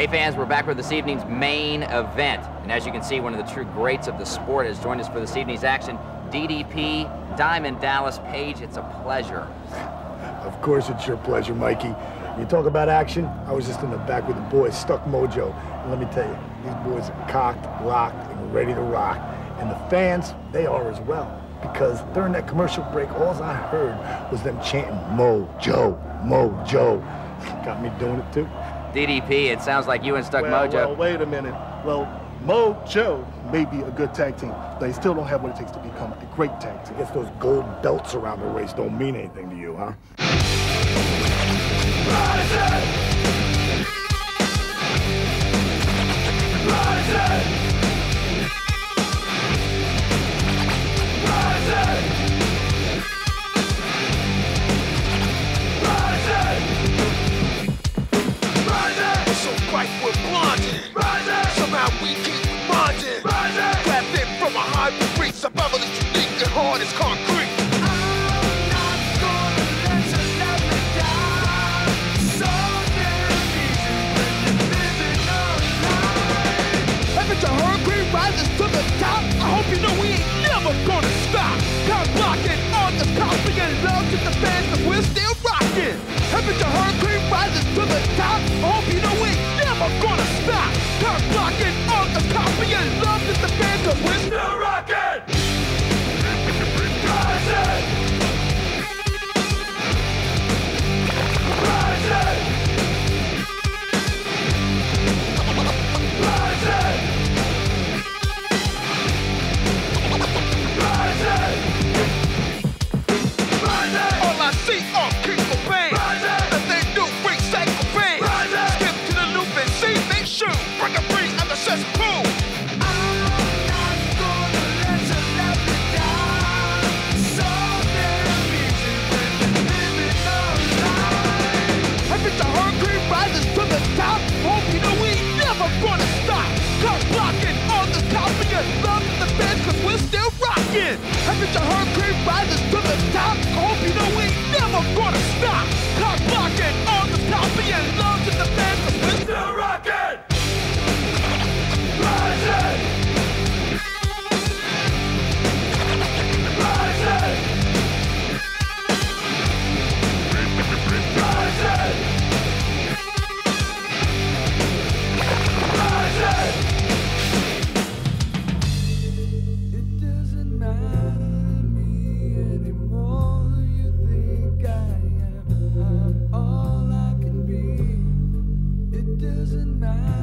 Hey fans, we're back with this evening's main event. And as you can see, one of the true greats of the sport has joined us for this evening's action, DDP, Diamond Dallas Page. It's a pleasure. Of course it's your pleasure, Mikey. You talk about action, I was just in the back with the boys, Stuck Mojo. And let me tell you, these boys are cocked, locked, and ready to rock. And the fans, they are as well. Because during that commercial break, all I heard was them chanting, Mojo, Mojo. Got me doing it too. DDP, it sounds like you and Stuck well, Mojo. Well, wait a minute. Well, Mojo may be a good tag team, but they still don't have what it takes to become a great tag team. I guess those gold belts around their waist don't mean anything to you, huh? So the to the be.